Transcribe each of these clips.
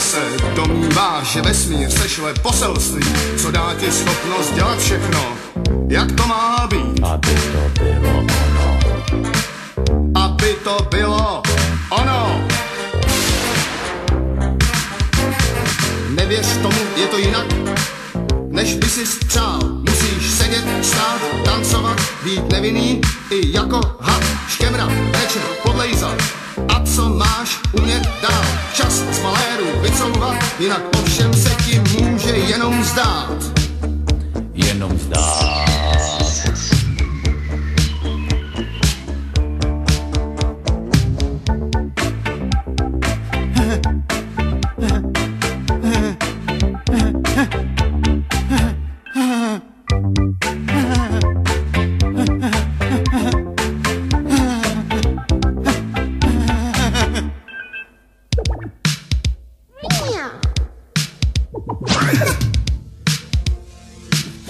Že se domníváš, že vesmír sešle poselství, co dá ti schopnost dělat všechno, jak to má být. Aby to bylo ono. Aby to bylo ono. Nevěř tomu, je to jinak, než by si přál. Musíš sedět, stát, tancovat, být nevinný i jako had, škemrat, Čas z maléru vycouvat, jinak ovšem se ti může jenom zdát. Jenom zdát.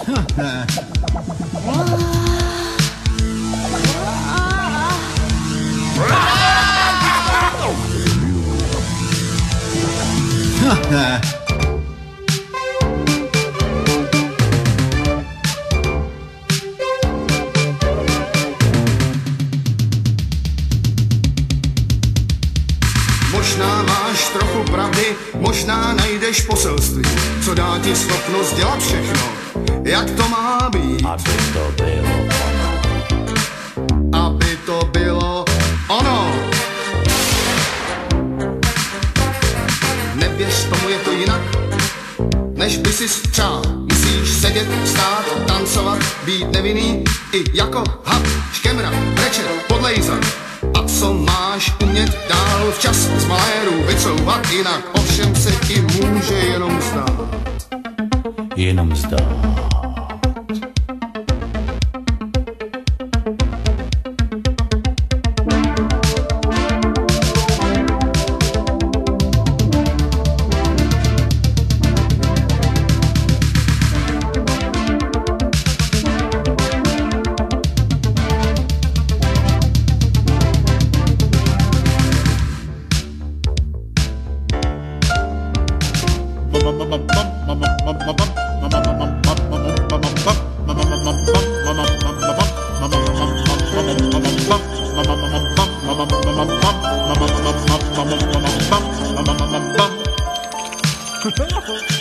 huh. Možná máš trochu pravdy, možná najdeš poselství, co dá ti schopnost dělat všechno, jak to má být, Aby to bylo ono. aby to bylo ono. Nevěř tomu, je to jinak, než by si přál. Musíš sedět, stát, tancovat, být nevinný, i jako had, škemra, brečet, podlejzat. A co máš umět včas z maléru vycouvat, jinak ovšem se ti může jenom zdát. Jenom zdát. Ha ha ha!